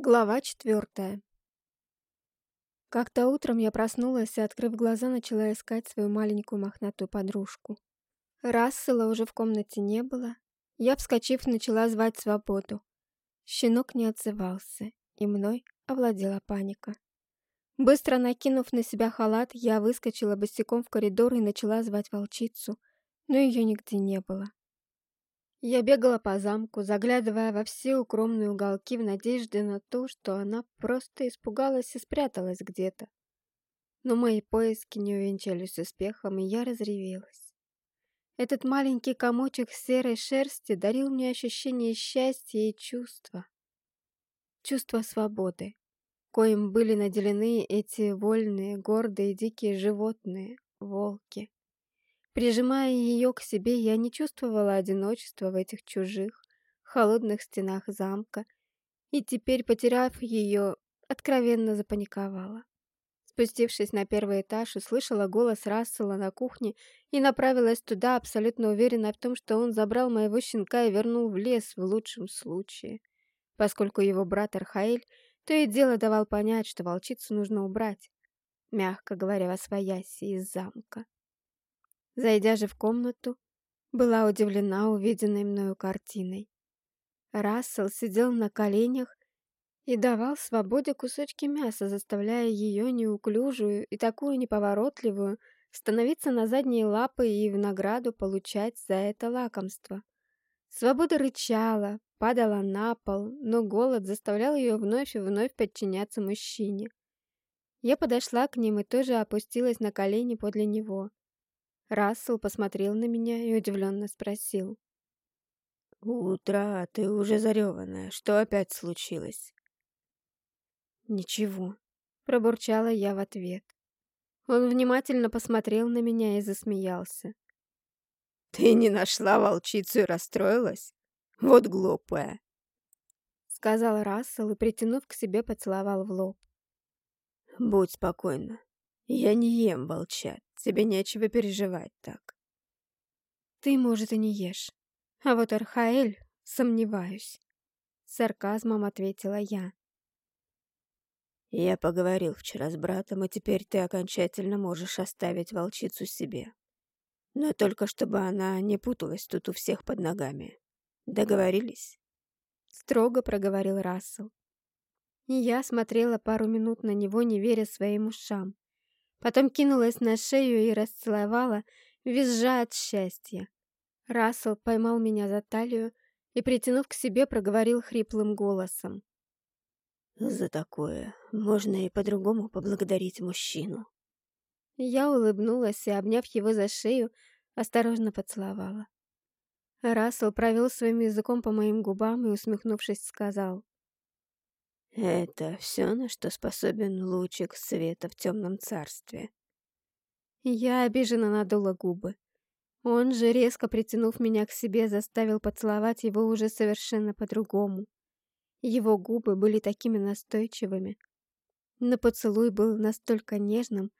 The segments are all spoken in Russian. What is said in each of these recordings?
Глава четвертая. Как-то утром я проснулась и, открыв глаза, начала искать свою маленькую мохнатую подружку. Рассела уже в комнате не было. Я, вскочив, начала звать свободу. Щенок не отзывался, и мной овладела паника. Быстро накинув на себя халат, я выскочила босиком в коридор и начала звать волчицу, но ее нигде не было. Я бегала по замку, заглядывая во все укромные уголки в надежде на то, что она просто испугалась и спряталась где-то. Но мои поиски не увенчались успехом, и я разревелась. Этот маленький комочек серой шерсти дарил мне ощущение счастья и чувства. Чувство свободы, коим были наделены эти вольные, гордые, дикие животные, волки. Прижимая ее к себе, я не чувствовала одиночества в этих чужих, холодных стенах замка, и теперь, потеряв ее, откровенно запаниковала. Спустившись на первый этаж, услышала голос Рассела на кухне и направилась туда, абсолютно уверенная в том, что он забрал моего щенка и вернул в лес в лучшем случае, поскольку его брат Архаэль то и дело давал понять, что волчицу нужно убрать, мягко говоря, во свояси из замка. Зайдя же в комнату, была удивлена увиденной мною картиной. Рассел сидел на коленях и давал свободе кусочки мяса, заставляя ее неуклюжую и такую неповоротливую становиться на задние лапы и в награду получать за это лакомство. Свобода рычала, падала на пол, но голод заставлял ее вновь и вновь подчиняться мужчине. Я подошла к ним и тоже опустилась на колени подле него. Рассел посмотрел на меня и удивленно спросил. «Утро, ты уже зареванная. Что опять случилось?» «Ничего», — пробурчала я в ответ. Он внимательно посмотрел на меня и засмеялся. «Ты не нашла волчицу и расстроилась? Вот глупая!» Сказал Рассел и, притянув к себе, поцеловал в лоб. «Будь спокойна. Я не ем волчат. Тебе нечего переживать так. Ты, может, и не ешь. А вот Архаэль, сомневаюсь. сарказмом ответила я. Я поговорил вчера с братом, и теперь ты окончательно можешь оставить волчицу себе. Но только чтобы она не путалась тут у всех под ногами. Договорились? Строго проговорил Рассел. И я смотрела пару минут на него, не веря своим ушам. Потом кинулась на шею и расцеловала, визжа от счастья. Рассел поймал меня за талию и, притянув к себе, проговорил хриплым голосом. «За такое можно и по-другому поблагодарить мужчину». Я улыбнулась и, обняв его за шею, осторожно поцеловала. Рассел провел своим языком по моим губам и, усмехнувшись, сказал. Это все, на что способен лучик света в темном царстве. Я обиженно надула губы. Он же, резко притянув меня к себе, заставил поцеловать его уже совершенно по-другому. Его губы были такими настойчивыми. Но поцелуй был настолько нежным,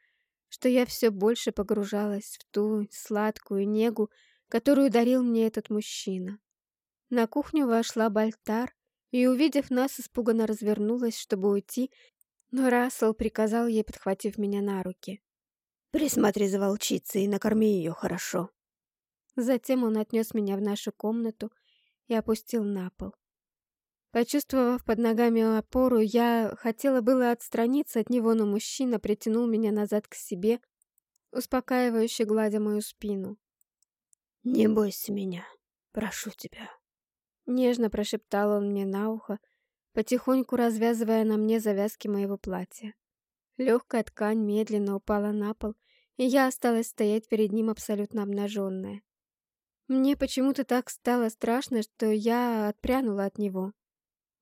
что я все больше погружалась в ту сладкую негу, которую дарил мне этот мужчина. На кухню вошла Бальтар и, увидев нас, испуганно развернулась, чтобы уйти, но Рассел приказал ей, подхватив меня на руки. «Присмотри за волчицей и накорми ее хорошо». Затем он отнес меня в нашу комнату и опустил на пол. Почувствовав под ногами опору, я хотела было отстраниться от него, но мужчина притянул меня назад к себе, успокаивающе гладя мою спину. «Не бойся меня, прошу тебя». Нежно прошептал он мне на ухо, потихоньку развязывая на мне завязки моего платья. Легкая ткань медленно упала на пол, и я осталась стоять перед ним абсолютно обнаженная. Мне почему-то так стало страшно, что я отпрянула от него.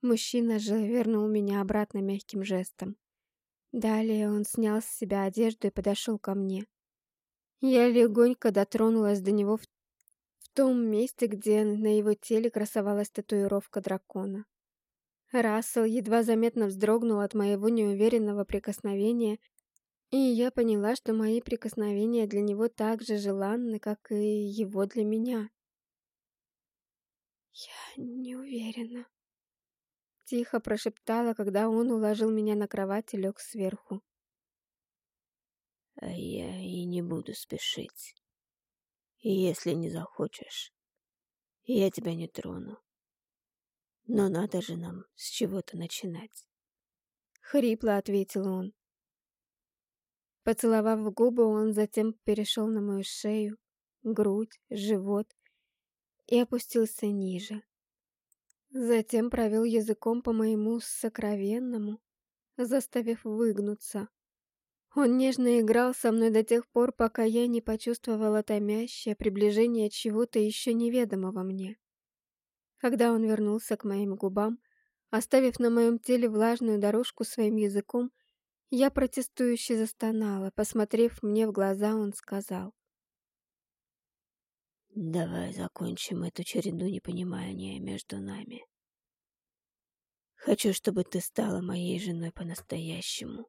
Мужчина же вернул меня обратно мягким жестом. Далее он снял с себя одежду и подошел ко мне. Я легонько дотронулась до него в том месте, где на его теле красовалась татуировка дракона. Рассел едва заметно вздрогнул от моего неуверенного прикосновения, и я поняла, что мои прикосновения для него так же желанны, как и его для меня. «Я не уверена», тихо прошептала, когда он уложил меня на кровать и лег сверху. А я и не буду спешить. И если не захочешь, я тебя не трону. Но надо же нам с чего-то начинать. Хрипло ответил он. Поцеловав губы, он затем перешел на мою шею, грудь, живот и опустился ниже. Затем провел языком по моему сокровенному, заставив выгнуться. Он нежно играл со мной до тех пор, пока я не почувствовала томящее приближение чего-то еще неведомого мне. Когда он вернулся к моим губам, оставив на моем теле влажную дорожку своим языком, я протестующе застонала. Посмотрев мне в глаза, он сказал. «Давай закончим эту череду непонимания между нами. Хочу, чтобы ты стала моей женой по-настоящему».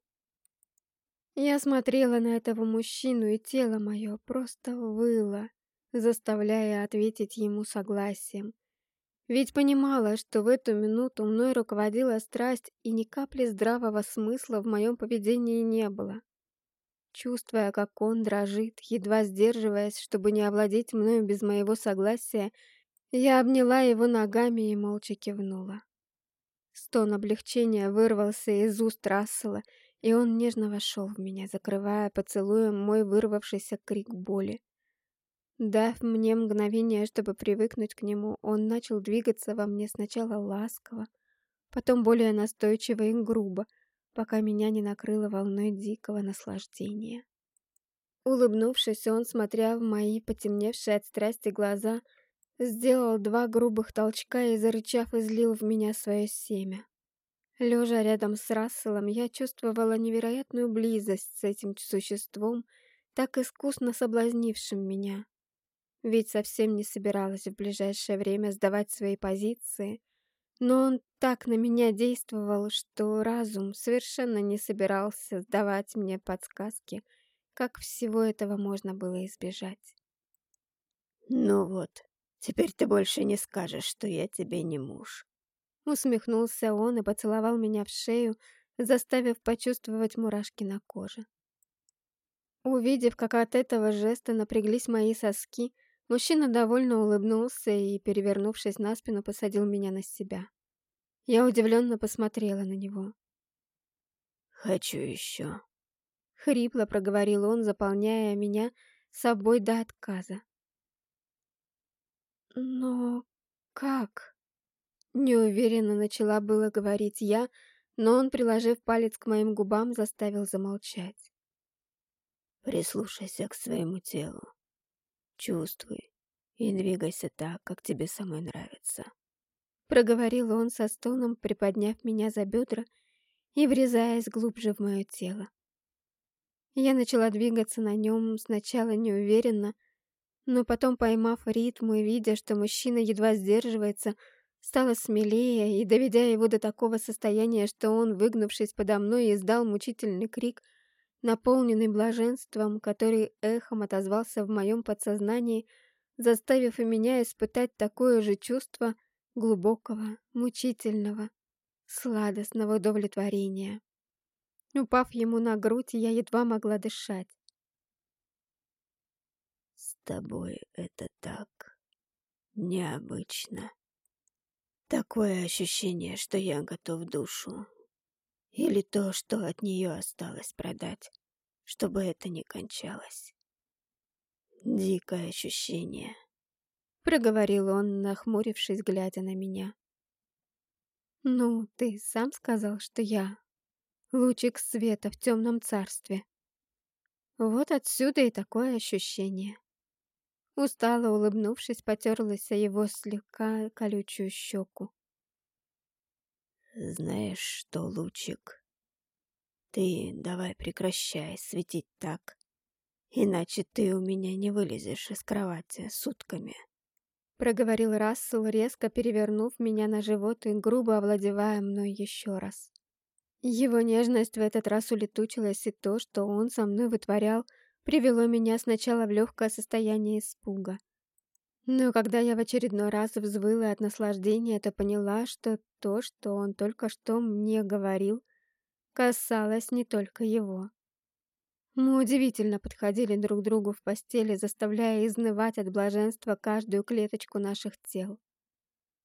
Я смотрела на этого мужчину, и тело мое просто выло, заставляя ответить ему согласием. Ведь понимала, что в эту минуту мной руководила страсть, и ни капли здравого смысла в моем поведении не было. Чувствуя, как он дрожит, едва сдерживаясь, чтобы не овладеть мною без моего согласия, я обняла его ногами и молча кивнула. Стон облегчения вырвался из уст Рассела, и он нежно вошел в меня, закрывая поцелуем мой вырвавшийся крик боли. Дав мне мгновение, чтобы привыкнуть к нему, он начал двигаться во мне сначала ласково, потом более настойчиво и грубо, пока меня не накрыло волной дикого наслаждения. Улыбнувшись, он, смотря в мои потемневшие от страсти глаза, сделал два грубых толчка и, зарычав, излил в меня свое семя. Лежа рядом с Расселом, я чувствовала невероятную близость с этим существом, так искусно соблазнившим меня. Ведь совсем не собиралась в ближайшее время сдавать свои позиции, но он так на меня действовал, что разум совершенно не собирался сдавать мне подсказки, как всего этого можно было избежать. «Ну вот, теперь ты больше не скажешь, что я тебе не муж», Усмехнулся он и поцеловал меня в шею, заставив почувствовать мурашки на коже. Увидев, как от этого жеста напряглись мои соски, мужчина довольно улыбнулся и, перевернувшись на спину, посадил меня на себя. Я удивленно посмотрела на него. «Хочу еще», — хрипло проговорил он, заполняя меня собой до отказа. «Но как?» Неуверенно начала было говорить я, но он, приложив палец к моим губам, заставил замолчать. Прислушайся к своему телу. Чувствуй и двигайся так, как тебе самой нравится. Проговорил он со стоном, приподняв меня за бедра и врезаясь глубже в мое тело. Я начала двигаться на нем сначала неуверенно, но потом, поймав ритм и видя, что мужчина едва сдерживается, стала смелее и, доведя его до такого состояния, что он, выгнувшись подо мной, издал мучительный крик, наполненный блаженством, который эхом отозвался в моем подсознании, заставив и меня испытать такое же чувство глубокого, мучительного, сладостного удовлетворения. Упав ему на грудь, я едва могла дышать. «С тобой это так необычно», Такое ощущение, что я готов душу. Или то, что от нее осталось продать, чтобы это не кончалось. Дикое ощущение. Проговорил он, нахмурившись, глядя на меня. «Ну, ты сам сказал, что я лучик света в темном царстве. Вот отсюда и такое ощущение. Устало улыбнувшись, потерлась о его слегка колючую щеку. «Знаешь что, Лучик, ты давай прекращай светить так, иначе ты у меня не вылезешь из кровати сутками». Проговорил Рассел, резко перевернув меня на живот и грубо овладевая мной еще раз. Его нежность в этот раз улетучилась, и то, что он со мной вытворял, привело меня сначала в легкое состояние испуга. Но когда я в очередной раз взвыла от наслаждения, то поняла, что то, что он только что мне говорил, касалось не только его. Мы удивительно подходили друг другу в постели, заставляя изнывать от блаженства каждую клеточку наших тел.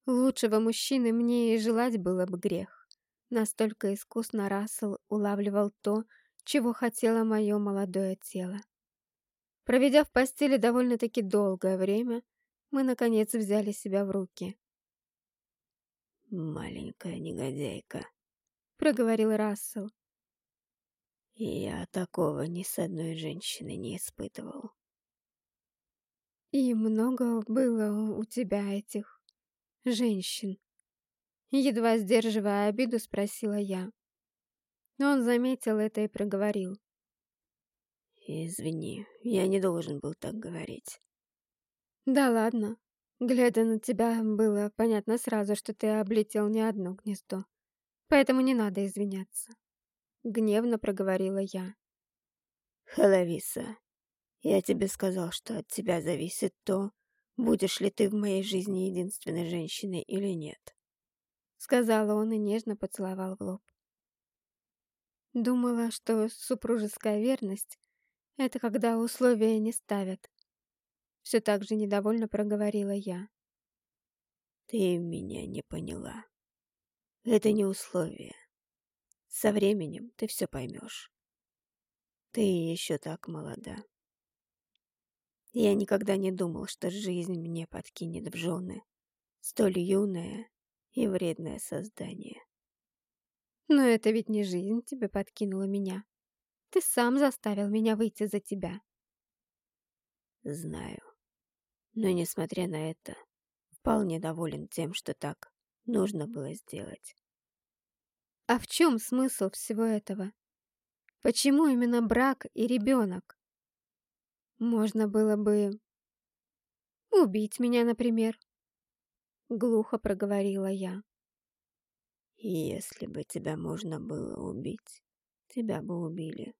Лучшего мужчины мне и желать было бы грех. Настолько искусно Рассел улавливал то, чего хотело мое молодое тело. Проведя в постели довольно-таки долгое время, мы, наконец, взяли себя в руки. «Маленькая негодяйка», — проговорил Рассел. Я такого ни с одной женщиной не испытывал. И много было у тебя этих женщин? Едва сдерживая обиду, спросила я. Но он заметил это и проговорил. Извини, я не должен был так говорить. Да ладно. Глядя на тебя, было понятно сразу, что ты облетел не одно гнездо. Поэтому не надо извиняться. Гневно проговорила я. Халависа, я тебе сказал, что от тебя зависит то, будешь ли ты в моей жизни единственной женщиной или нет. Сказала он и нежно поцеловал в лоб. Думала, что супружеская верность — это когда условия не ставят. Все так же недовольно проговорила я. Ты меня не поняла. Это не условие. Со временем ты все поймешь. Ты еще так молода. Я никогда не думал, что жизнь мне подкинет в жены столь юное и вредное создание. Но это ведь не жизнь тебе подкинула меня. Ты сам заставил меня выйти за тебя. Знаю. Но, несмотря на это, вполне доволен тем, что так нужно было сделать. А в чем смысл всего этого? Почему именно брак и ребенок? Можно было бы... Убить меня, например. Глухо проговорила я. Если бы тебя можно было убить, тебя бы убили.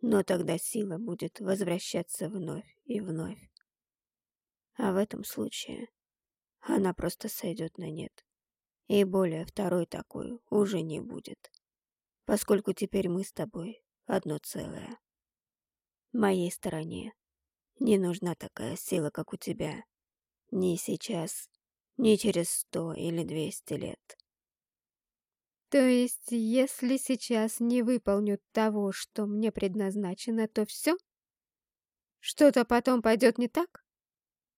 Но тогда сила будет возвращаться вновь и вновь. А в этом случае она просто сойдет на нет. И более второй такой уже не будет, поскольку теперь мы с тобой одно целое. Моей стороне не нужна такая сила, как у тебя. Ни сейчас, ни через сто или двести лет. То есть, если сейчас не выполню того, что мне предназначено, то все? Что-то потом пойдет не так?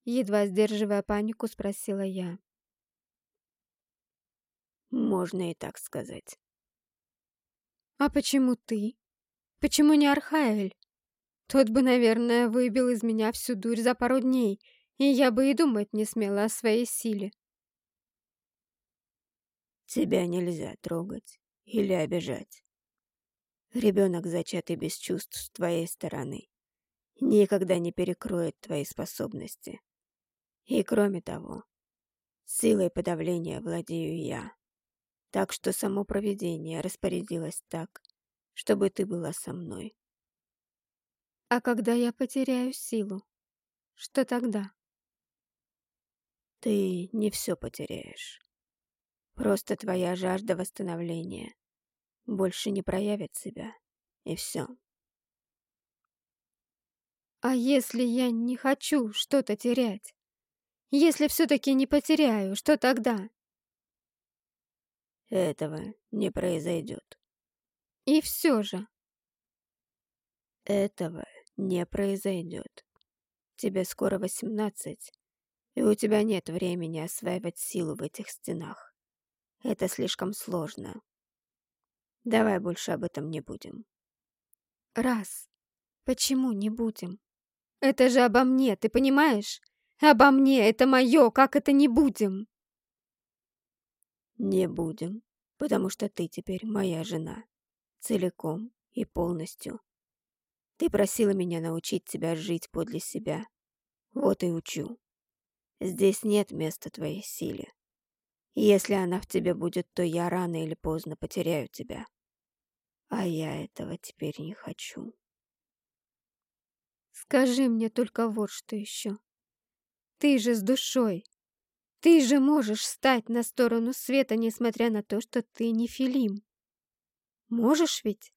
Едва сдерживая панику, спросила я. Можно и так сказать. А почему ты? Почему не Архаэль? Тот бы, наверное, выбил из меня всю дурь за пару дней, и я бы и думать не смела о своей силе. Тебя нельзя трогать или обижать. Ребенок, зачатый без чувств с твоей стороны, никогда не перекроет твои способности. И кроме того, силой подавления владею я. Так что само провидение распорядилось так, чтобы ты была со мной. А когда я потеряю силу, что тогда? Ты не все потеряешь. Просто твоя жажда восстановления больше не проявит себя, и все. А если я не хочу что-то терять? Если все-таки не потеряю, что тогда? Этого не произойдет. И все же. Этого не произойдет. Тебе скоро восемнадцать, и у тебя нет времени осваивать силу в этих стенах. Это слишком сложно. Давай больше об этом не будем. Раз. Почему не будем? Это же обо мне, ты понимаешь? Обо мне, это мое, как это не будем? Не будем, потому что ты теперь моя жена. Целиком и полностью. Ты просила меня научить тебя жить подле себя. Вот и учу. Здесь нет места твоей силе. Если она в тебе будет, то я рано или поздно потеряю тебя. А я этого теперь не хочу. Скажи мне только вот что еще. Ты же с душой. Ты же можешь стать на сторону света, несмотря на то, что ты не Филим. Можешь ведь?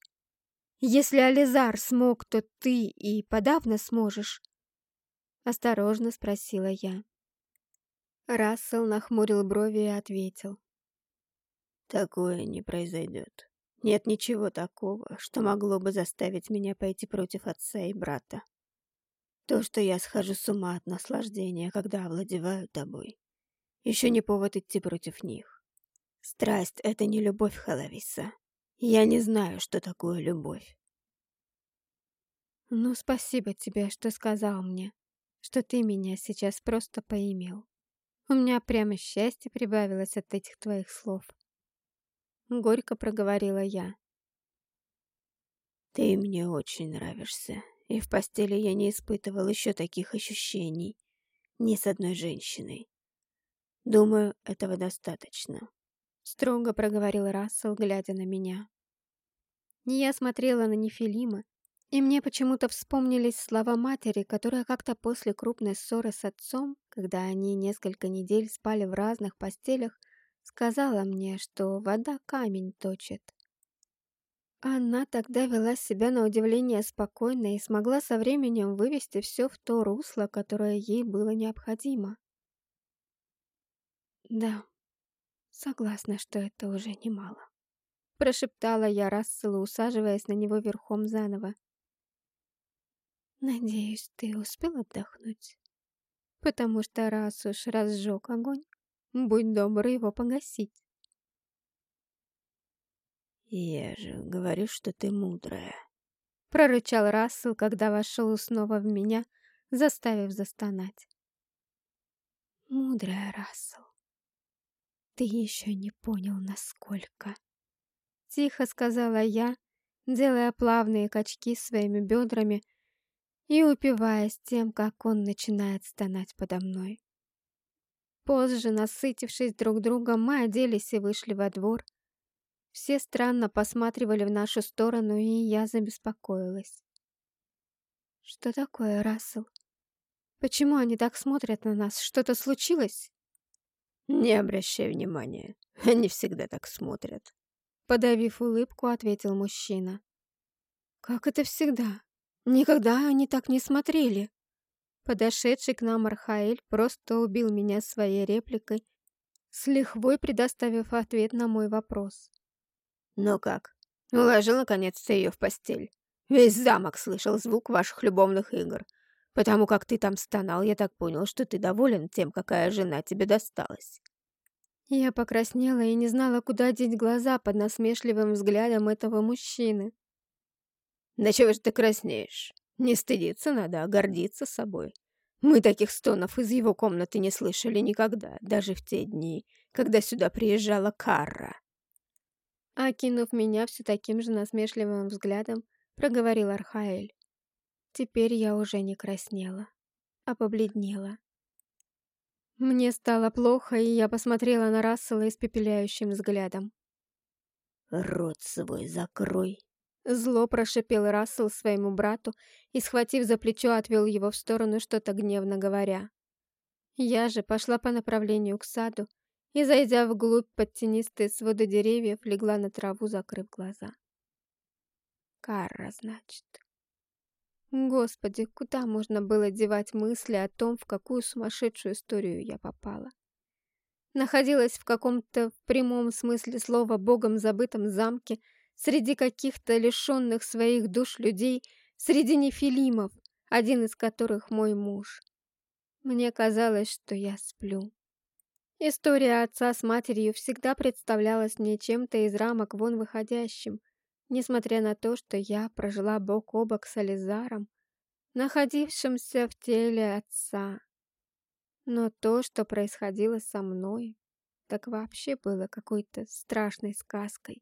Если Ализар смог, то ты и подавно сможешь. Осторожно спросила я. Рассел нахмурил брови и ответил. Такое не произойдет. Нет ничего такого, что могло бы заставить меня пойти против отца и брата. То, что я схожу с ума от наслаждения, когда овладеваю тобой, еще не повод идти против них. Страсть — это не любовь, Халависа. Я не знаю, что такое любовь. Ну, спасибо тебе, что сказал мне, что ты меня сейчас просто поимел. У меня прямо счастье прибавилось от этих твоих слов. Горько проговорила я. Ты мне очень нравишься, и в постели я не испытывал еще таких ощущений ни с одной женщиной. Думаю, этого достаточно. Строго проговорил Рассел, глядя на меня. Я смотрела на Нефилима, и мне почему-то вспомнились слова матери, которая как-то после крупной ссоры с отцом, когда они несколько недель спали в разных постелях, сказала мне, что вода камень точит. Она тогда вела себя на удивление спокойно и смогла со временем вывести все в то русло, которое ей было необходимо. Да, согласна, что это уже немало. Прошептала я Расселу, усаживаясь на него верхом заново. Надеюсь, ты успел отдохнуть? Потому что раз уж разжег огонь, будь добр его погасить. «Я же говорю, что ты мудрая», — прорычал Рассел, когда вошел снова в меня, заставив застонать. «Мудрая, Рассел, ты еще не понял, насколько...» Тихо сказала я, делая плавные качки своими бедрами и упиваясь тем, как он начинает стонать подо мной. Позже, насытившись друг другом, мы оделись и вышли во двор, все странно посматривали в нашу сторону, и я забеспокоилась. «Что такое, Рассел? Почему они так смотрят на нас? Что-то случилось?» «Не обращай внимания, они всегда так смотрят», — подавив улыбку, ответил мужчина. «Как это всегда? Никогда они так не смотрели!» Подошедший к нам Архаэль просто убил меня своей репликой, с лихвой предоставив ответ на мой вопрос. «Ну как, уложил наконец-то ее в постель? Весь замок слышал звук ваших любовных игр. Потому как ты там стонал, я так понял, что ты доволен тем, какая жена тебе досталась». Я покраснела и не знала, куда деть глаза под насмешливым взглядом этого мужчины. «Да чего же ты краснеешь? Не стыдиться надо, а гордиться собой. Мы таких стонов из его комнаты не слышали никогда, даже в те дни, когда сюда приезжала Карра. Окинув меня все таким же насмешливым взглядом, проговорил Архаэль. Теперь я уже не краснела, а побледнела. Мне стало плохо, и я посмотрела на Рассела испепеляющим взглядом. «Рот свой закрой!» Зло прошипел Рассел своему брату и, схватив за плечо, отвел его в сторону, что-то гневно говоря. Я же пошла по направлению к саду, и, зайдя вглубь под тенистые своды деревьев, легла на траву, закрыв глаза. Карра, значит. Господи, куда можно было девать мысли о том, в какую сумасшедшую историю я попала? Находилась в каком-то прямом смысле слова богом забытом замке, среди каких-то лишенных своих душ людей, среди нефилимов, один из которых мой муж. Мне казалось, что я сплю. История отца с матерью всегда представлялась мне чем-то из рамок вон выходящим, несмотря на то, что я прожила бок о бок с Ализаром, находившимся в теле отца. Но то, что происходило со мной, так вообще было какой-то страшной сказкой.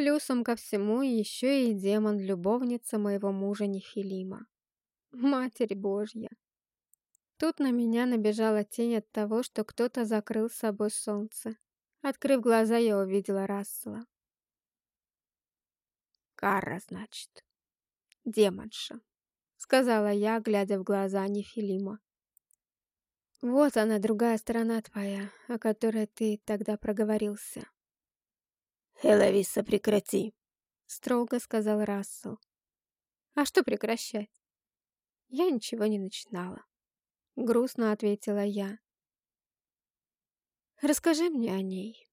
Плюсом ко всему еще и демон-любовница моего мужа Нефилима. Матерь Божья! Тут на меня набежала тень от того, что кто-то закрыл с собой солнце. Открыв глаза, я увидела Рассела. «Карра, значит. Демонша», — сказала я, глядя в глаза Нефилима. Вот она, другая сторона твоя, о которой ты тогда проговорился. Элависа, прекрати, строго сказал Рассел. А что прекращать? Я ничего не начинала. Грустно ответила я. Расскажи мне о ней.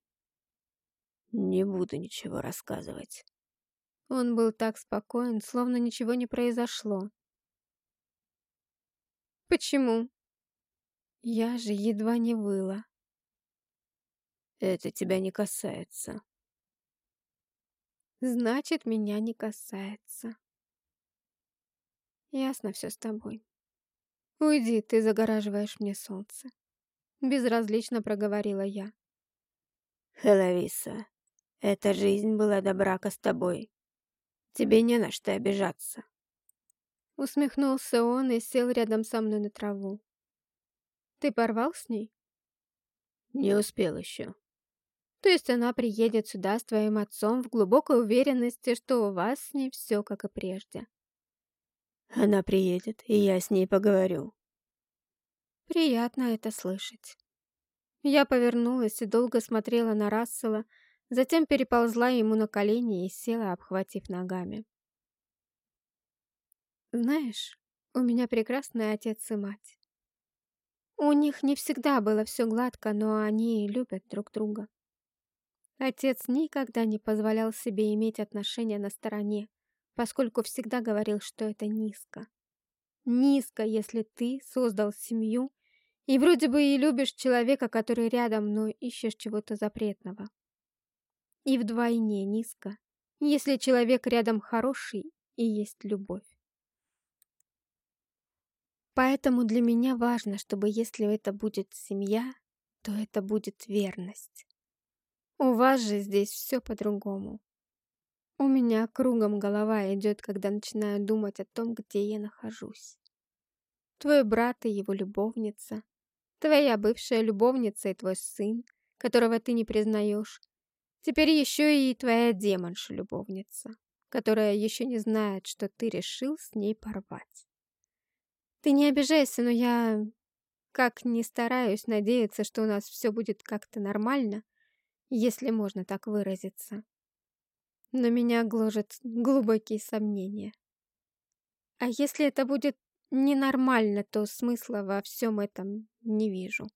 Не буду ничего рассказывать. Он был так спокоен, словно ничего не произошло. Почему? Я же едва не выла. Это тебя не касается. Значит, меня не касается. Ясно все с тобой. Уйди, ты загораживаешь мне солнце. Безразлично проговорила я. Хеловиса, эта жизнь была до брака с тобой. Тебе не на что обижаться. Усмехнулся он и сел рядом со мной на траву. Ты порвал с ней? Не успел еще. То есть она приедет сюда с твоим отцом в глубокой уверенности, что у вас с ней все как и прежде. Она приедет, и я с ней поговорю. Приятно это слышать. Я повернулась и долго смотрела на Рассела, затем переползла ему на колени и села, обхватив ногами. Знаешь, у меня прекрасный отец и мать. У них не всегда было все гладко, но они любят друг друга. Отец никогда не позволял себе иметь отношения на стороне, поскольку всегда говорил, что это низко. Низко, если ты создал семью и вроде бы и любишь человека, который рядом, но ищешь чего-то запретного. И вдвойне низко, если человек рядом хороший и есть любовь. Поэтому для меня важно, чтобы если это будет семья, то это будет верность. У вас же здесь все по-другому. У меня кругом голова идет, когда начинаю думать о том, где я нахожусь. Твой брат и его любовница, твоя бывшая любовница и твой сын, которого ты не признаешь, теперь еще и твоя демонша-любовница, которая еще не знает, что ты решил с ней порвать. Ты не обижайся, но я, как не стараюсь надеяться, что у нас все будет как-то нормально, если можно так выразиться. Но меня гложет глубокие сомнения. А если это будет ненормально, то смысла во всем этом не вижу.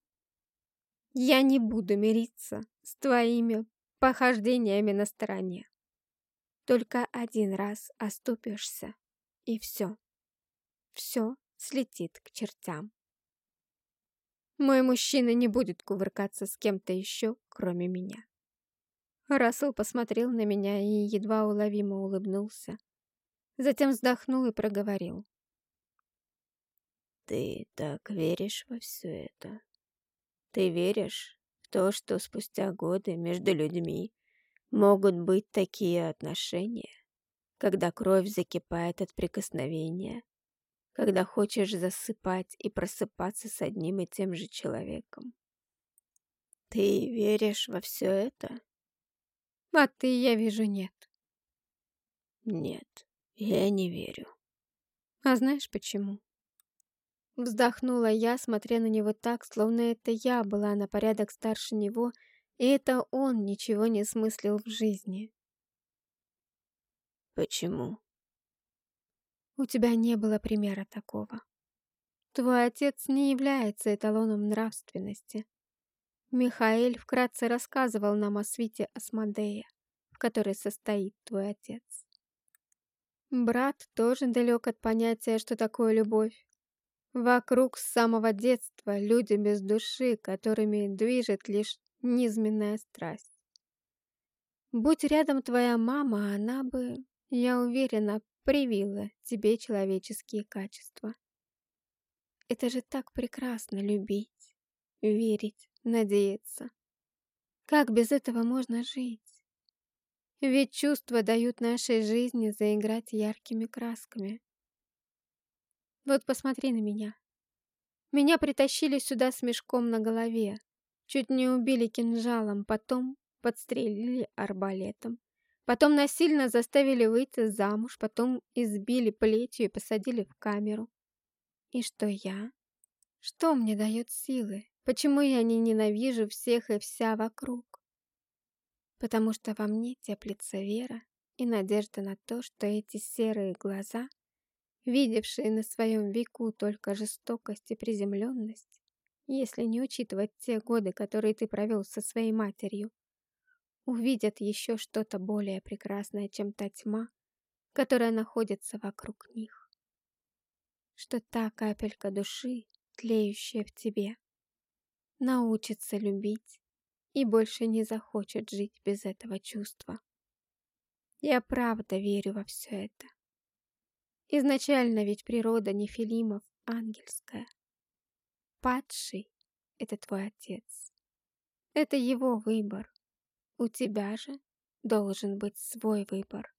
Я не буду мириться с твоими похождениями на стороне. Только один раз оступишься, и все. Все слетит к чертям. Мой мужчина не будет кувыркаться с кем-то еще, кроме меня. Рассел посмотрел на меня и едва уловимо улыбнулся. Затем вздохнул и проговорил. «Ты так веришь во все это? Ты веришь в то, что спустя годы между людьми могут быть такие отношения, когда кровь закипает от прикосновения, когда хочешь засыпать и просыпаться с одним и тем же человеком. Ты веришь во все это? А ты, я вижу, нет. Нет, я не верю. А знаешь почему? Вздохнула я, смотря на него так, словно это я была на порядок старше него, и это он ничего не смыслил в жизни. Почему? У тебя не было примера такого. Твой отец не является эталоном нравственности. Михаэль вкратце рассказывал нам о свите Асмодея, в которой состоит твой отец. Брат тоже далек от понятия, что такое любовь. Вокруг с самого детства люди без души, которыми движет лишь низменная страсть. Будь рядом твоя мама, она бы, я уверена, привила тебе человеческие качества. Это же так прекрасно любить, верить, надеяться. Как без этого можно жить? Ведь чувства дают нашей жизни заиграть яркими красками. Вот посмотри на меня. Меня притащили сюда с мешком на голове, чуть не убили кинжалом, потом подстрелили арбалетом. Потом насильно заставили выйти замуж, потом избили плетью и посадили в камеру. И что я? Что мне дает силы? Почему я не ненавижу всех и вся вокруг? Потому что во мне теплится вера и надежда на то, что эти серые глаза, видевшие на своем веку только жестокость и приземленность, если не учитывать те годы, которые ты провел со своей матерью, увидят еще что-то более прекрасное, чем та тьма, которая находится вокруг них. Что та капелька души, тлеющая в тебе, научится любить и больше не захочет жить без этого чувства. Я правда верю во все это. Изначально ведь природа Нефилимов ангельская. Падший — это твой отец. Это его выбор. У тебя же должен быть свой выбор.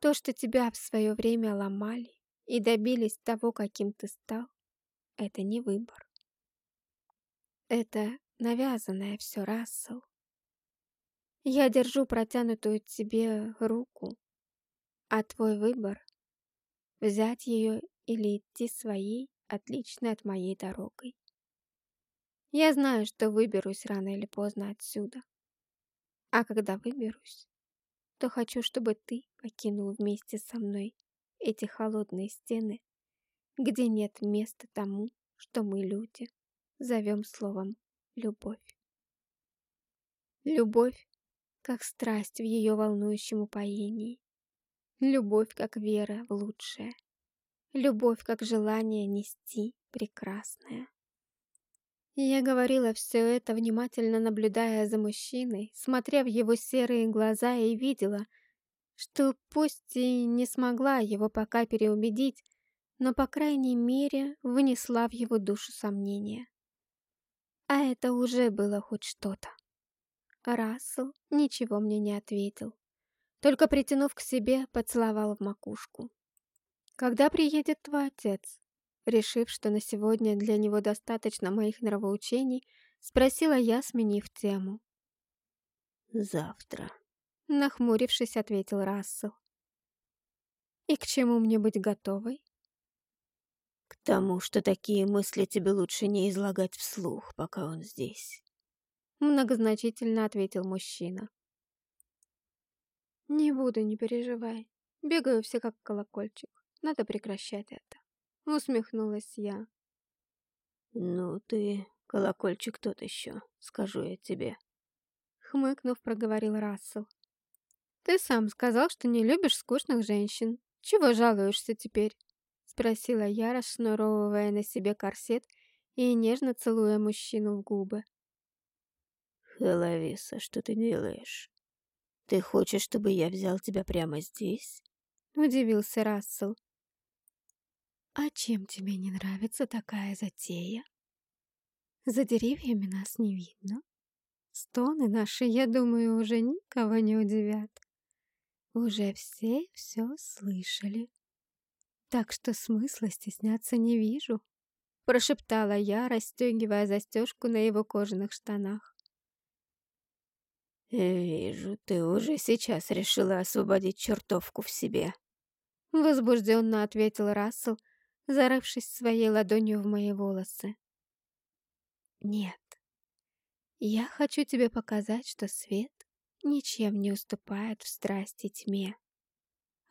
То, что тебя в свое время ломали и добились того, каким ты стал, это не выбор. Это навязанное все, Рассел. Я держу протянутую тебе руку, а твой выбор — взять ее или идти своей, отличной от моей дорогой. Я знаю, что выберусь рано или поздно отсюда. А когда выберусь, то хочу, чтобы ты покинул вместе со мной эти холодные стены, где нет места тому, что мы, люди, зовем словом «любовь». Любовь, как страсть в ее волнующем упоении. Любовь, как вера в лучшее. Любовь, как желание нести прекрасное. Я говорила все это, внимательно наблюдая за мужчиной, смотря в его серые глаза и видела, что пусть и не смогла его пока переубедить, но, по крайней мере, вынесла в его душу сомнения. А это уже было хоть что-то. Рассел ничего мне не ответил, только притянув к себе, поцеловал в макушку. «Когда приедет твой отец?» Решив, что на сегодня для него достаточно моих нравоучений, спросила я, сменив тему. «Завтра», — нахмурившись, ответил Рассел. «И к чему мне быть готовой?» «К тому, что такие мысли тебе лучше не излагать вслух, пока он здесь», — многозначительно ответил мужчина. «Не буду, не переживай. Бегаю все как колокольчик. Надо прекращать это. Усмехнулась я. Ну ты, колокольчик тот еще, скажу я тебе. Хмыкнув, проговорил Рассел. Ты сам сказал, что не любишь скучных женщин. Чего жалуешься теперь? Спросила я, расшнуровывая на себе корсет и нежно целуя мужчину в губы. Хеловиса, что ты делаешь? Ты хочешь, чтобы я взял тебя прямо здесь? Удивился Рассел. «А чем тебе не нравится такая затея? За деревьями нас не видно. Стоны наши, я думаю, уже никого не удивят. Уже все все слышали. Так что смысла стесняться не вижу», — прошептала я, расстегивая застежку на его кожаных штанах. «Вижу, ты уже сейчас решила освободить чертовку в себе», — возбужденно ответил Рассел, зарывшись своей ладонью в мои волосы. «Нет, я хочу тебе показать, что свет ничем не уступает в страсти тьме,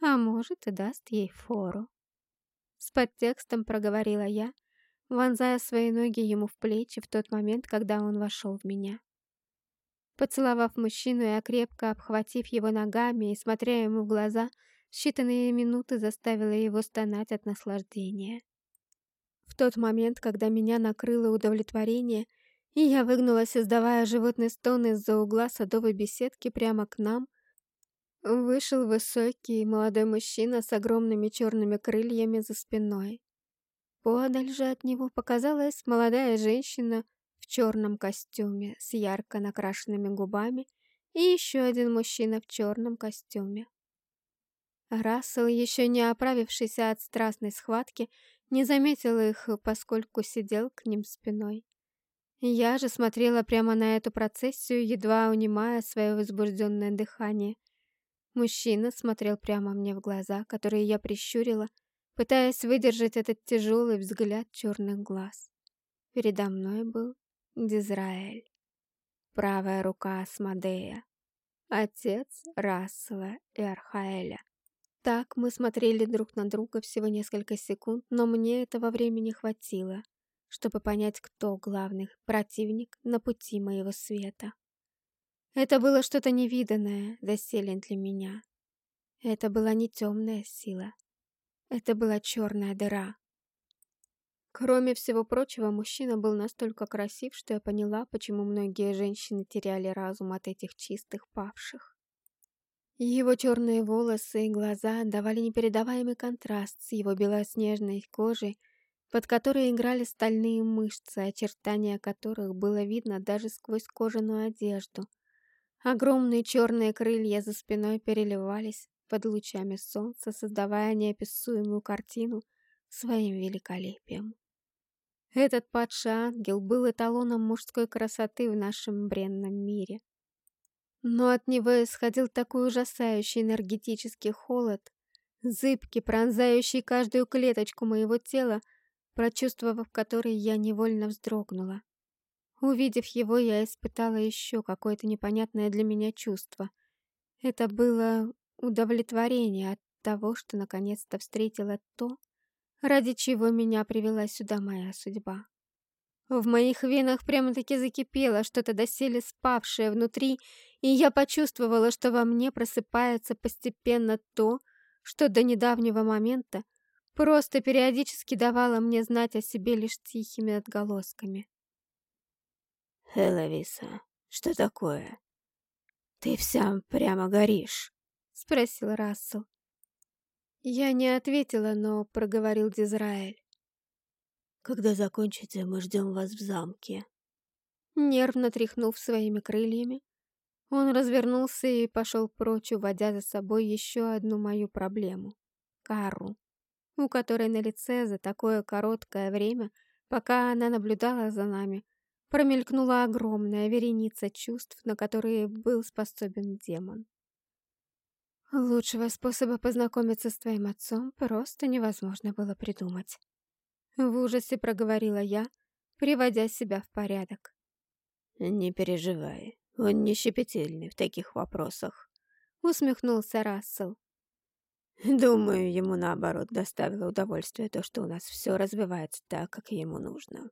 а может и даст ей фору». С подтекстом проговорила я, вонзая свои ноги ему в плечи в тот момент, когда он вошел в меня. Поцеловав мужчину и окрепко обхватив его ногами и смотря ему в глаза, считанные минуты заставила его стонать от наслаждения. В тот момент, когда меня накрыло удовлетворение, и я выгнулась, издавая животный стон из-за угла садовой беседки прямо к нам, вышел высокий молодой мужчина с огромными черными крыльями за спиной. Подаль же от него показалась молодая женщина в черном костюме с ярко накрашенными губами и еще один мужчина в черном костюме. Рассел, еще не оправившийся от страстной схватки, не заметил их, поскольку сидел к ним спиной. Я же смотрела прямо на эту процессию, едва унимая свое возбужденное дыхание. Мужчина смотрел прямо мне в глаза, которые я прищурила, пытаясь выдержать этот тяжелый взгляд черных глаз. Передо мной был Дизраэль, правая рука Асмодея, отец Рассела и Архаэля. Так мы смотрели друг на друга всего несколько секунд, но мне этого времени хватило, чтобы понять, кто главный противник на пути моего света. Это было что-то невиданное, доселе для меня. Это была не темная сила. Это была черная дыра. Кроме всего прочего, мужчина был настолько красив, что я поняла, почему многие женщины теряли разум от этих чистых павших. Его черные волосы и глаза давали непередаваемый контраст с его белоснежной кожей, под которой играли стальные мышцы, очертания которых было видно даже сквозь кожаную одежду. Огромные черные крылья за спиной переливались под лучами солнца, создавая неописуемую картину своим великолепием. Этот падший ангел был эталоном мужской красоты в нашем бренном мире. Но от него исходил такой ужасающий энергетический холод, зыбкий, пронзающий каждую клеточку моего тела, прочувствовав который, я невольно вздрогнула. Увидев его, я испытала еще какое-то непонятное для меня чувство. Это было удовлетворение от того, что наконец-то встретила то, ради чего меня привела сюда моя судьба. В моих венах прямо-таки закипело что-то доселе спавшее внутри, и я почувствовала, что во мне просыпается постепенно то, что до недавнего момента просто периодически давало мне знать о себе лишь тихими отголосками. «Элависа, что такое? Ты вся прямо горишь», — спросил Рассел. Я не ответила, но проговорил Дизраэль. Когда закончите, мы ждем вас в замке. Нервно тряхнув своими крыльями, он развернулся и пошел прочь, уводя за собой еще одну мою проблему — Кару, у которой на лице за такое короткое время, пока она наблюдала за нами, промелькнула огромная вереница чувств, на которые был способен демон. Лучшего способа познакомиться с твоим отцом просто невозможно было придумать. В ужасе проговорила я, приводя себя в порядок. «Не переживай, он не щепетильный в таких вопросах», — усмехнулся Рассел. «Думаю, ему, наоборот, доставило удовольствие то, что у нас все развивается так, как ему нужно».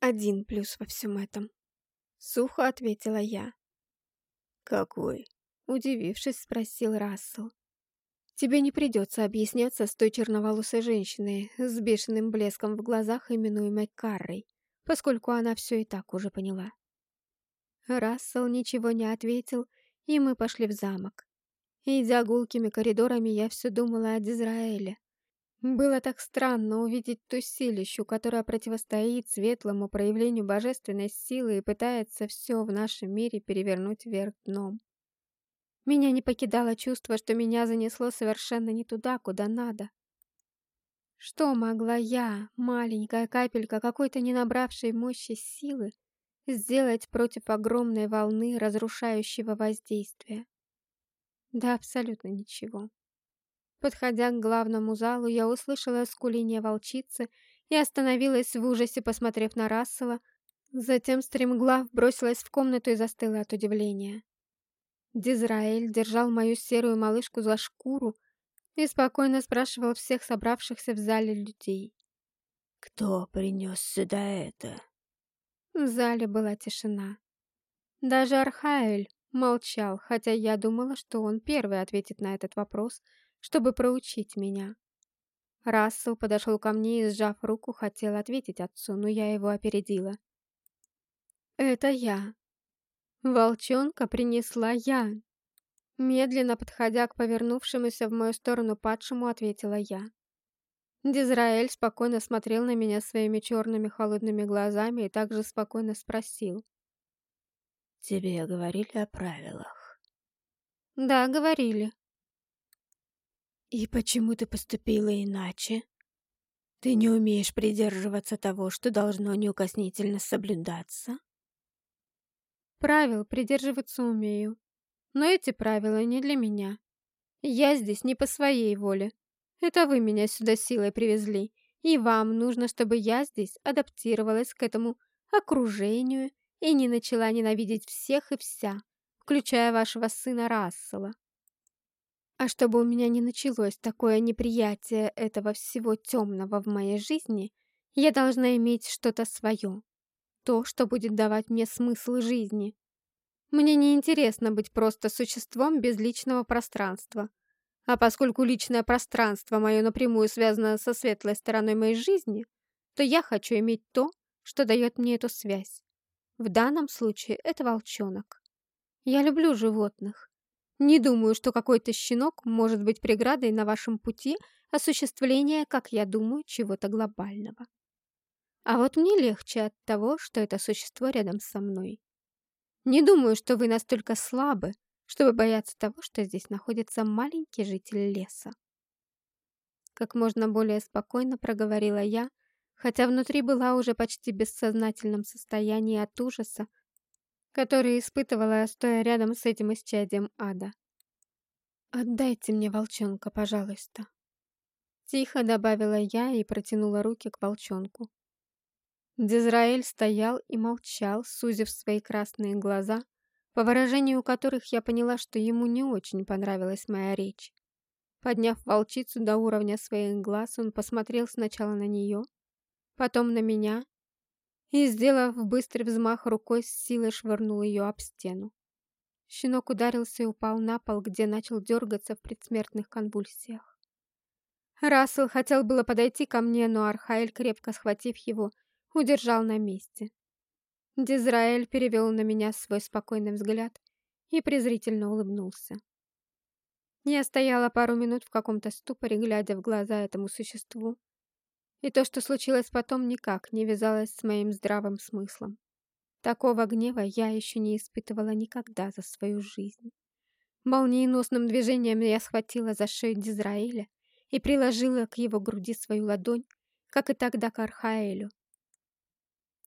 «Один плюс во всем этом», — сухо ответила я. «Какой?» Удивившись, спросил Рассел. «Тебе не придется объясняться с той черноволосой женщиной с бешеным блеском в глазах, именуемой Каррой, поскольку она все и так уже поняла». Рассел ничего не ответил, и мы пошли в замок. Идя гулкими коридорами, я все думала о Дизраэле. Было так странно увидеть ту силищу, которая противостоит светлому проявлению божественной силы и пытается все в нашем мире перевернуть вверх дном. Меня не покидало чувство, что меня занесло совершенно не туда, куда надо. Что могла я, маленькая капелька какой-то не набравшей мощи силы, сделать против огромной волны разрушающего воздействия? Да абсолютно ничего. Подходя к главному залу, я услышала скуление волчицы и остановилась в ужасе, посмотрев на Рассела, затем стремглав бросилась в комнату и застыла от удивления. Дизраэль держал мою серую малышку за шкуру и спокойно спрашивал всех собравшихся в зале людей. «Кто принес сюда это?» В зале была тишина. Даже Архаэль молчал, хотя я думала, что он первый ответит на этот вопрос, чтобы проучить меня. Рассел подошел ко мне и, сжав руку, хотел ответить отцу, но я его опередила. «Это я», Волчонка принесла я. Медленно подходя к повернувшемуся в мою сторону падшему, ответила я. Дизраэль спокойно смотрел на меня своими черными холодными глазами и также спокойно спросил. «Тебе говорили о правилах?» «Да, говорили». «И почему ты поступила иначе? Ты не умеешь придерживаться того, что должно неукоснительно соблюдаться?» Правил придерживаться умею. Но эти правила не для меня. Я здесь не по своей воле. Это вы меня сюда силой привезли, и вам нужно, чтобы я здесь адаптировалась к этому окружению и не начала ненавидеть всех и вся, включая вашего сына Рассела. А чтобы у меня не началось такое неприятие этого всего темного в моей жизни, я должна иметь что-то свое. То, что будет давать мне смысл жизни. Мне не интересно быть просто существом без личного пространства. А поскольку личное пространство мое напрямую связано со светлой стороной моей жизни, то я хочу иметь то, что дает мне эту связь. В данном случае это волчонок. Я люблю животных. Не думаю, что какой-то щенок может быть преградой на вашем пути осуществления, как я думаю, чего-то глобального. А вот мне легче от того, что это существо рядом со мной. Не думаю, что вы настолько слабы, чтобы бояться того, что здесь находится маленький житель леса. Как можно более спокойно проговорила я, хотя внутри была уже почти в бессознательном состоянии от ужаса, который испытывала, стоя рядом с этим исчадием ада. «Отдайте мне волчонка, пожалуйста». Тихо добавила я и протянула руки к волчонку. Дизраэль стоял и молчал, сузив свои красные глаза, по выражению которых я поняла, что ему не очень понравилась моя речь. Подняв волчицу до уровня своих глаз, он посмотрел сначала на нее, потом на меня и, сделав быстрый взмах рукой, с силой швырнул ее об стену. Щенок ударился и упал на пол, где начал дергаться в предсмертных конвульсиях. Рассел хотел было подойти ко мне, но Архаэль, крепко схватив его, удержал на месте. Дизраэль перевел на меня свой спокойный взгляд и презрительно улыбнулся. Я стояла пару минут в каком-то ступоре, глядя в глаза этому существу, и то, что случилось потом, никак не вязалось с моим здравым смыслом. Такого гнева я еще не испытывала никогда за свою жизнь. Молниеносным движением я схватила за шею Дизраэля и приложила к его груди свою ладонь, как и тогда к Архаэлю,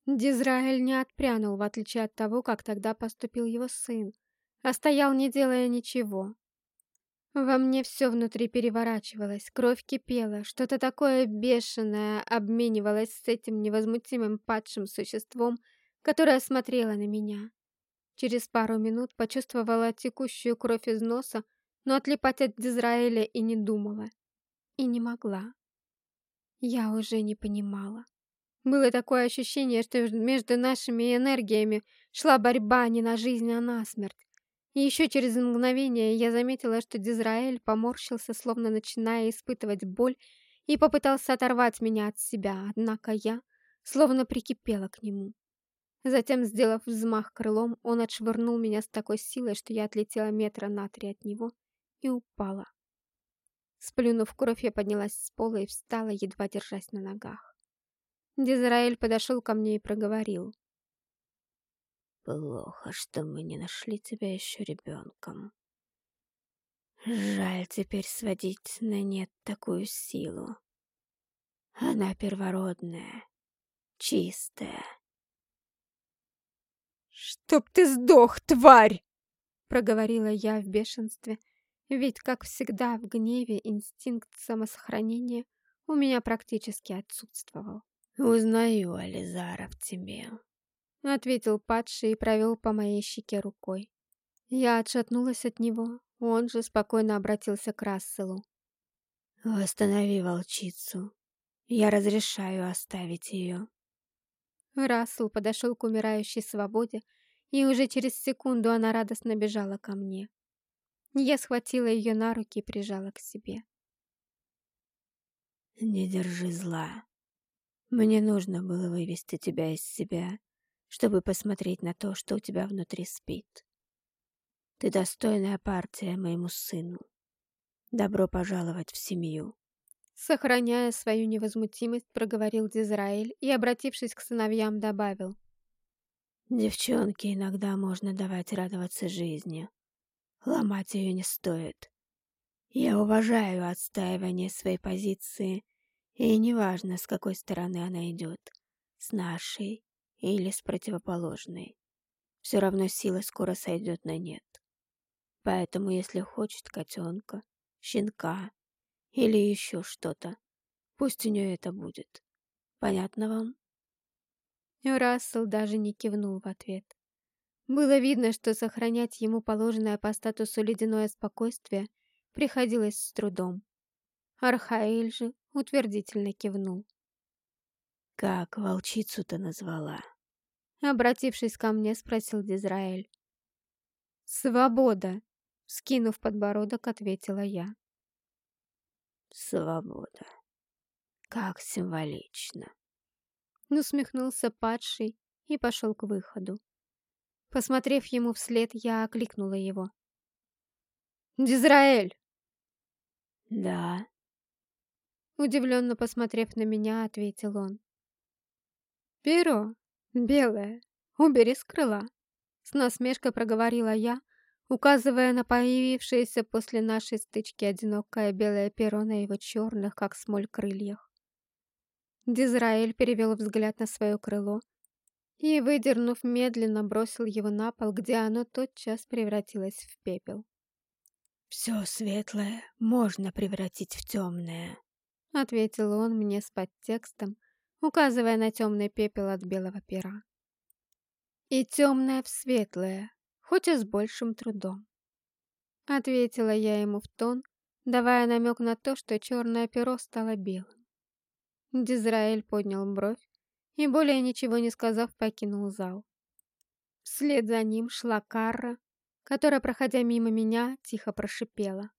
Дизраэль не отпрянул, в отличие от того, как тогда поступил его сын, а стоял, не делая ничего. Во мне все внутри переворачивалось, кровь кипела, что-то такое бешеное обменивалось с этим невозмутимым падшим существом, которое смотрело на меня. Через пару минут почувствовала текущую кровь из носа, но отлипать от Дизраэля и не думала. И не могла. Я уже не понимала. Было такое ощущение, что между нашими энергиями шла борьба не на жизнь, а на смерть. И еще через мгновение я заметила, что Дизраэль поморщился, словно начиная испытывать боль, и попытался оторвать меня от себя, однако я словно прикипела к нему. Затем, сделав взмах крылом, он отшвырнул меня с такой силой, что я отлетела метра на три от него и упала. Сплюнув кровь, я поднялась с пола и встала, едва держась на ногах. Дизраэль подошел ко мне и проговорил. «Плохо, что мы не нашли тебя еще ребенком. Жаль теперь сводить на нет такую силу. Она первородная, чистая». «Чтоб ты сдох, тварь!» проговорила я в бешенстве, ведь, как всегда, в гневе инстинкт самосохранения у меня практически отсутствовал. «Узнаю, Ализара, в тебе», — ответил падший и провел по моей щеке рукой. Я отшатнулась от него, он же спокойно обратился к Расселу. «Восстанови волчицу. Я разрешаю оставить ее». Рассел подошел к умирающей свободе, и уже через секунду она радостно бежала ко мне. Я схватила ее на руки и прижала к себе. «Не держи зла», мне нужно было вывести тебя из себя, чтобы посмотреть на то, что у тебя внутри спит. Ты достойная партия моему сыну. Добро пожаловать в семью. Сохраняя свою невозмутимость, проговорил Дизраэль и, обратившись к сыновьям, добавил. Девчонке иногда можно давать радоваться жизни. Ломать ее не стоит. Я уважаю отстаивание своей позиции и неважно, с какой стороны она идет, с нашей или с противоположной. Все равно сила скоро сойдет на нет. Поэтому, если хочет котенка, щенка Или еще что-то. Пусть у нее это будет. Понятно вам? Рассел даже не кивнул в ответ. Было видно, что сохранять ему положенное по статусу ледяное спокойствие приходилось с трудом. Архаэль же утвердительно кивнул. «Как волчицу-то назвала?» Обратившись ко мне, спросил Дизраэль. «Свобода!» — скинув подбородок, ответила я. «Свобода! Как символично!» Усмехнулся падший и пошел к выходу. Посмотрев ему вслед, я окликнула его. «Дизраэль!» «Да?» Удивленно посмотрев на меня, ответил он. «Перо, белое, убери с крыла!» С насмешкой проговорила я, указывая на появившееся после нашей стычки одинокое белое перо на его черных, как смоль, крыльях. Дизраэль перевел взгляд на свое крыло и, выдернув, медленно бросил его на пол, где оно тотчас превратилось в пепел. «Все светлое можно превратить в темное», — ответил он мне с подтекстом, указывая на темный пепел от белого пера. «И темное в светлое, хоть и с большим трудом», — ответила я ему в тон, давая намек на то, что черное перо стало белым. Дизраэль поднял бровь и, более ничего не сказав, покинул зал. Вслед за ним шла Карра, которая, проходя мимо меня, тихо прошипела.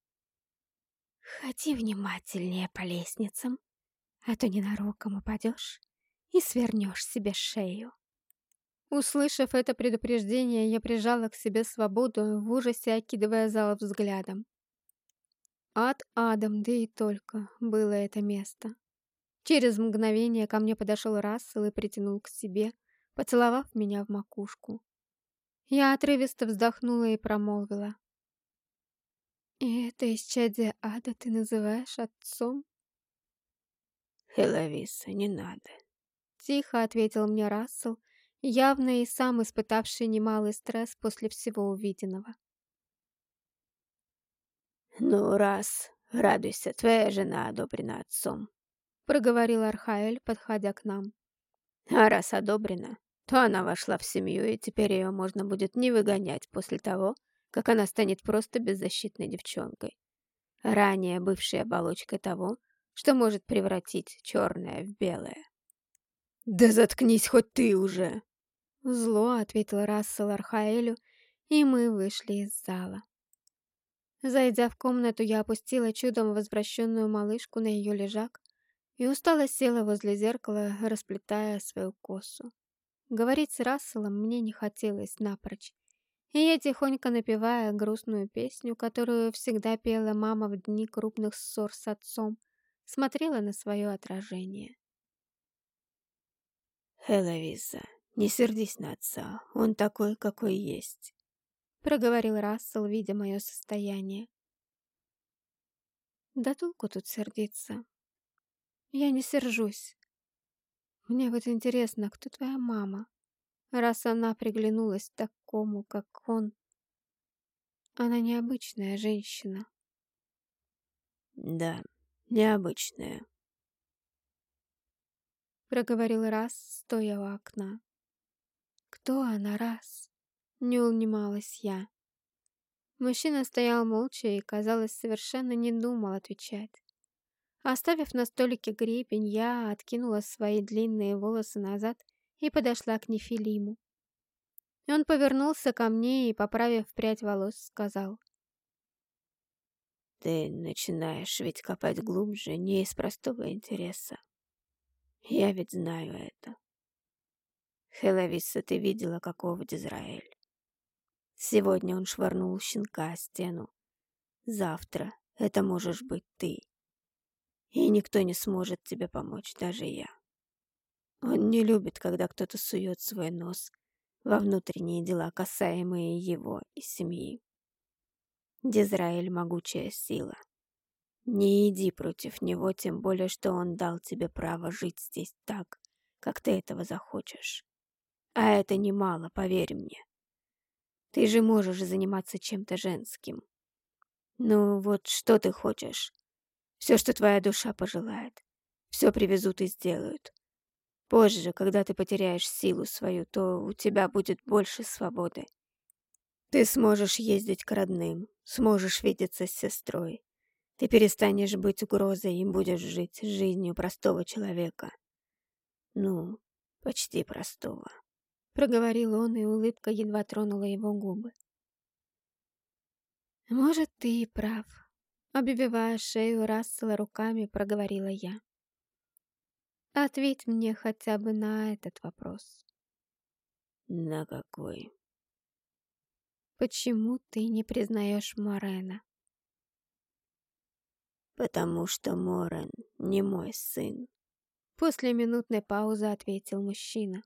«Ходи внимательнее по лестницам, а то ненароком упадешь и свернешь себе шею». Услышав это предупреждение, я прижала к себе свободу, в ужасе окидывая зал взглядом. Ад адом, да и только, было это место. Через мгновение ко мне подошел Рассел и притянул к себе, поцеловав меня в макушку. Я отрывисто вздохнула и промолвила. «И это исчадие ада ты называешь отцом?» «Хеловиса, не надо», — тихо ответил мне Рассел, явно и сам испытавший немалый стресс после всего увиденного. «Ну, раз, радуйся, твоя жена одобрена отцом», — проговорил Архаэль, подходя к нам. «А раз одобрена, то она вошла в семью, и теперь ее можно будет не выгонять после того, как она станет просто беззащитной девчонкой, ранее бывшей оболочкой того, что может превратить черное в белое. «Да заткнись хоть ты уже!» Зло ответил Рассел Архаэлю, и мы вышли из зала. Зайдя в комнату, я опустила чудом возвращенную малышку на ее лежак и устало села возле зеркала, расплетая свою косу. Говорить с Расселом мне не хотелось напрочь. И я, тихонько напевая грустную песню, которую всегда пела мама в дни крупных ссор с отцом, смотрела на свое отражение. «Эловиза, не сердись на отца, он такой, какой есть», — проговорил Рассел, видя мое состояние. «Да толку тут сердиться. Я не сержусь. Мне вот интересно, кто твоя мама? Раз она приглянулась такому, как он. Она необычная женщина. Да, необычная. Проговорил раз, стоя у окна. Кто она, раз? Не унималась я. Мужчина стоял молча и, казалось, совершенно не думал отвечать. Оставив на столике гребень, я откинула свои длинные волосы назад и подошла к Нефилиму. Он повернулся ко мне и, поправив прядь волос, сказал. «Ты начинаешь ведь копать глубже не из простого интереса. Я ведь знаю это. Хеловиса, ты видела, какого Дизраэль. Сегодня он швырнул щенка о стену. Завтра это можешь быть ты и никто не сможет тебе помочь, даже я. Он не любит, когда кто-то сует свой нос во внутренние дела, касаемые его и семьи. Дизраэль — могучая сила. Не иди против него, тем более, что он дал тебе право жить здесь так, как ты этого захочешь. А это немало, поверь мне. Ты же можешь заниматься чем-то женским. Ну вот что ты хочешь? Все, что твоя душа пожелает. Все привезут и сделают. Позже, когда ты потеряешь силу свою, то у тебя будет больше свободы. Ты сможешь ездить к родным, сможешь видеться с сестрой. Ты перестанешь быть угрозой и будешь жить жизнью простого человека. Ну, почти простого. Проговорил он, и улыбка едва тронула его губы. «Может, ты и прав», — обвивая шею Рассела руками, проговорила я. «Ответь мне хотя бы на этот вопрос». «На какой?» Почему ты не признаешь Морена? Потому что Морен не мой сын. После минутной паузы ответил мужчина.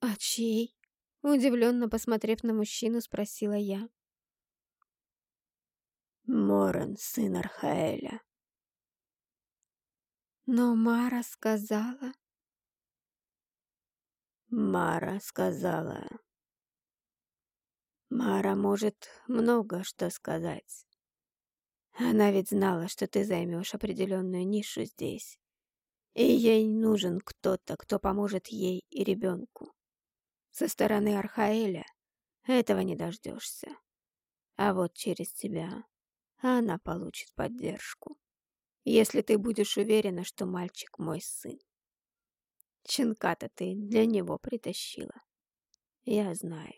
А чей? Удивленно посмотрев на мужчину, спросила я. Морен, сын Архаэля. Но Мара сказала... Мара сказала, Мара может много что сказать. Она ведь знала, что ты займешь определенную нишу здесь. И ей нужен кто-то, кто поможет ей и ребенку. Со стороны Архаэля этого не дождешься. А вот через тебя она получит поддержку. Если ты будешь уверена, что мальчик мой сын. Щенка-то ты для него притащила. Я знаю.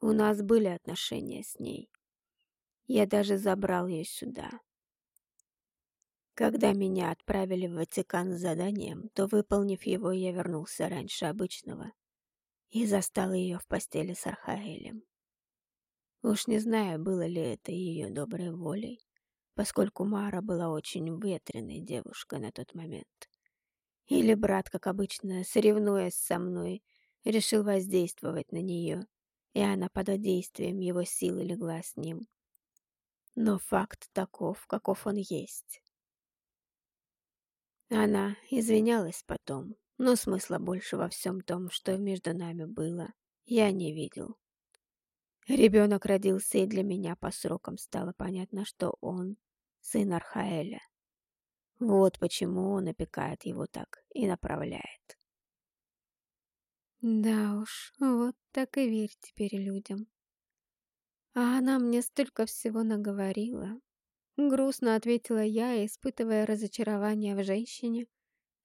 У нас были отношения с ней. Я даже забрал ее сюда. Когда меня отправили в Ватикан с заданием, то, выполнив его, я вернулся раньше обычного и застал ее в постели с Архаэлем. Уж не знаю, было ли это ее доброй волей, поскольку Мара была очень ветреной девушкой на тот момент. Или брат, как обычно, соревнуясь со мной, решил воздействовать на нее и она под действием его силы легла с ним. Но факт таков, каков он есть. Она извинялась потом, но смысла больше во всем том, что между нами было, я не видел. Ребенок родился, и для меня по срокам стало понятно, что он сын Архаэля. Вот почему он опекает его так и направляет. Да уж, вот так и верь теперь людям. А она мне столько всего наговорила. Грустно ответила я, испытывая разочарование в женщине,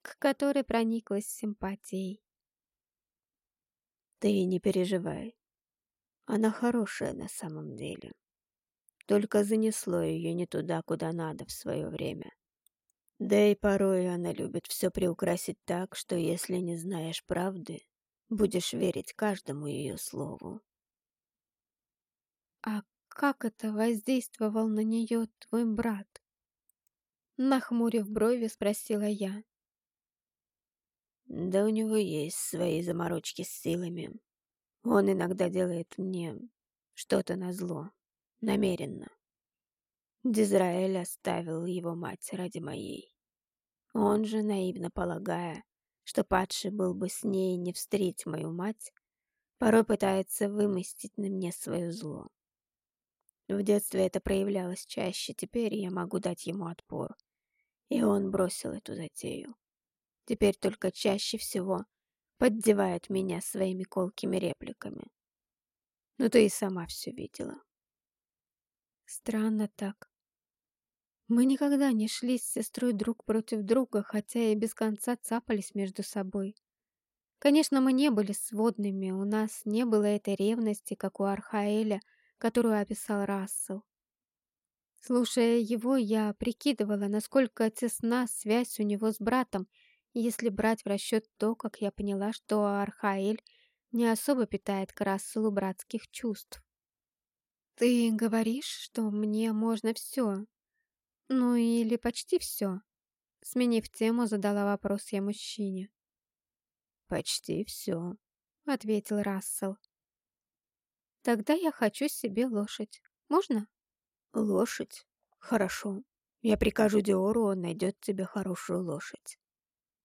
к которой прониклась симпатией. Ты не переживай. Она хорошая на самом деле. Только занесло ее не туда, куда надо в свое время. Да и порой она любит все приукрасить так, что если не знаешь правды, Будешь верить каждому ее слову. А как это воздействовал на нее твой брат? Нахмурив брови, спросила я. Да у него есть свои заморочки с силами. Он иногда делает мне что-то на зло, намеренно. Дизраэль оставил его мать ради моей. Он же, наивно полагая, что падший был бы с ней не встретить мою мать, порой пытается вымостить на мне свое зло. В детстве это проявлялось чаще, теперь я могу дать ему отпор. И он бросил эту затею. Теперь только чаще всего поддевает меня своими колкими репликами. Но ты и сама все видела. Странно так. Мы никогда не шли с сестрой друг против друга, хотя и без конца цапались между собой. Конечно, мы не были сводными, у нас не было этой ревности, как у Архаэля, которую описал Рассел. Слушая его, я прикидывала, насколько тесна связь у него с братом, если брать в расчет то, как я поняла, что Архаэль не особо питает к Расселу братских чувств. «Ты говоришь, что мне можно все, ну или почти все. Сменив тему, задала вопрос я мужчине. «Почти все», — ответил Рассел. «Тогда я хочу себе лошадь. Можно?» «Лошадь? Хорошо. Я прикажу Диору, он найдет тебе хорошую лошадь».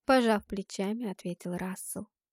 Пожав плечами, ответил Рассел.